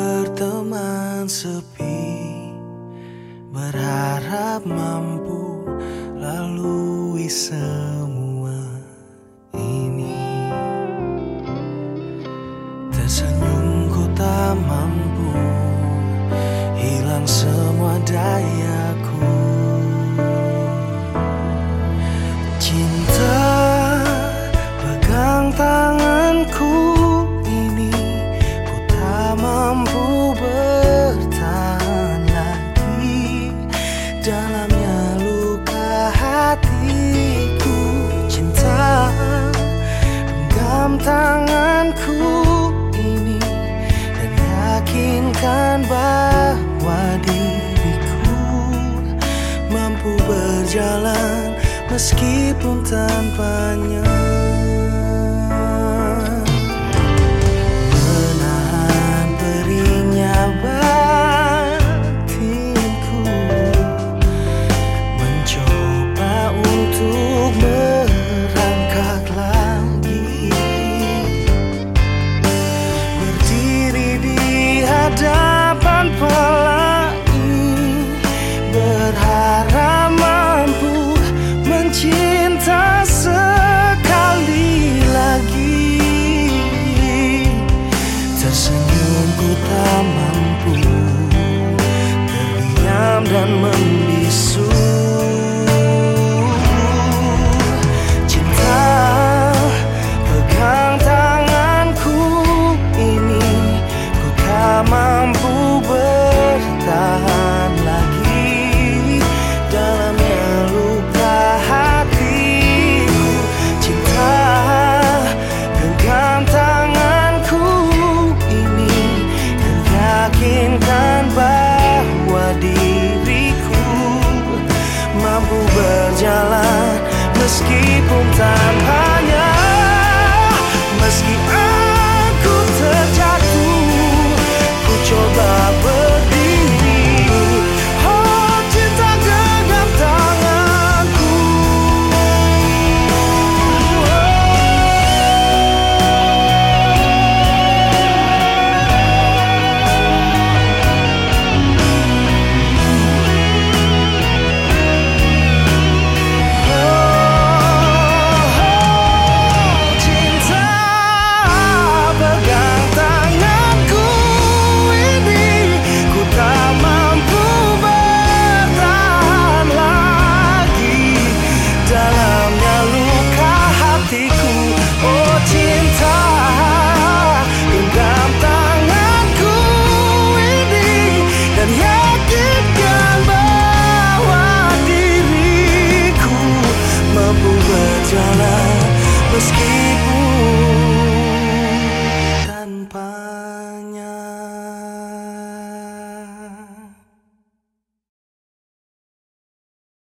berteman sepi Berharap mampu lalui semua ini. Tersenyum ku tak mampu Hilang semua dayaku. Cinta yakinkan bahwa diriku mampu berjalan meskipun tanpanya. cinta sekali lagi. Tersenyum ku tak mampu Terdiam dan menunggu your meskipun tanpanya